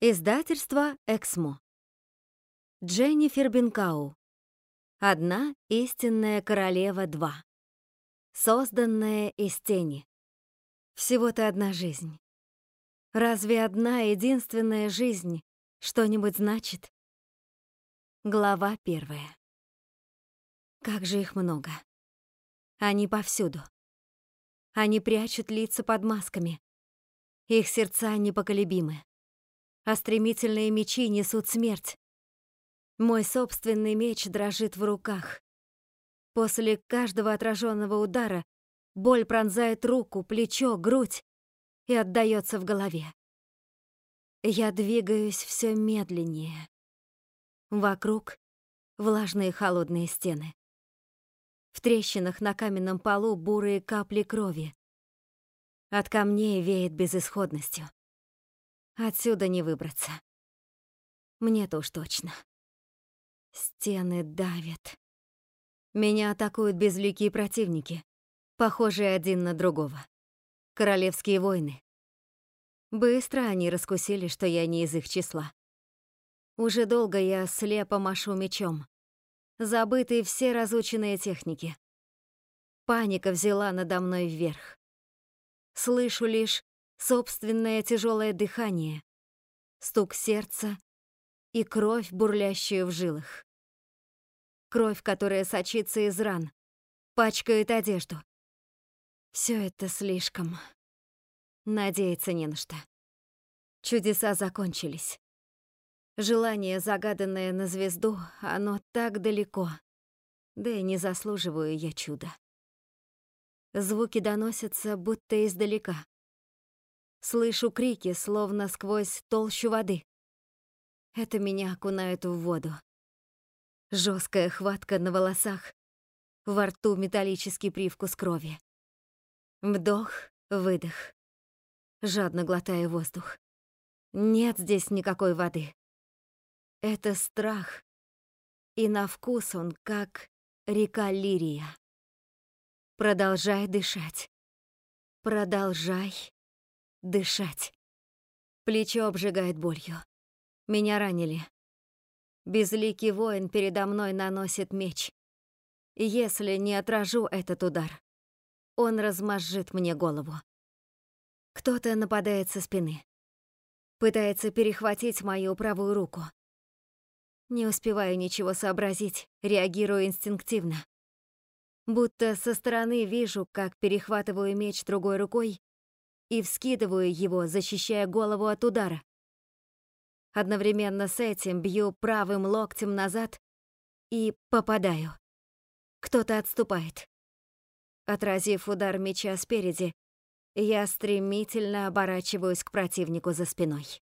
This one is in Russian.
Издательство «Эксмо». Дженнифер Бенкау. Одна истинная королева 2. Созданная из тени. Всего-то одна жизнь. Разве одна единственная жизнь что-нибудь значит? Глава первая. Как же их много. Они повсюду. Они прячут лица под масками. Их сердца непоколебимы а стремительные мечи несут смерть. Мой собственный меч дрожит в руках. После каждого отраженного удара боль пронзает руку, плечо, грудь и отдаётся в голове. Я двигаюсь все медленнее. Вокруг влажные холодные стены. В трещинах на каменном полу бурые капли крови. От камней веет безысходностью. Отсюда не выбраться. Мне-то уж точно. Стены давят. Меня атакуют безликие противники, похожие один на другого. Королевские войны. Быстро они раскусили, что я не из их числа. Уже долго я слепо машу мечом. Забыты все разученные техники. Паника взяла надо мной вверх. Слышу лишь собственное тяжелое дыхание, стук сердца и кровь, бурлящую в жилах. Кровь, которая сочится из ран, пачкает одежду. Все это слишком. Надеяться не на что. Чудеса закончились. Желание, загаданное на звезду, оно так далеко. Да и не заслуживаю я чуда. Звуки доносятся будто издалека. Слышу крики, словно сквозь толщу воды. Это меня окунают в воду. Жесткая хватка на волосах, во рту металлический привкус крови. Вдох, выдох. Жадно глотая воздух. Нет здесь никакой воды. Это страх. И на вкус он как река Лирия. Продолжай дышать. Продолжай дышать. Плечо обжигает болью. Меня ранили. Безликий воин передо мной наносит меч. Если не отражу этот удар, он размозжит мне голову. Кто-то нападает со спины. Пытается перехватить мою правую руку. Не успеваю ничего сообразить, реагирую инстинктивно. Будто со стороны вижу, как перехватываю меч другой рукой и вскидываю его, защищая голову от удара. Одновременно с этим бью правым локтем назад и попадаю. Кто-то отступает. Отразив удар меча спереди, я стремительно оборачиваюсь к противнику за спиной.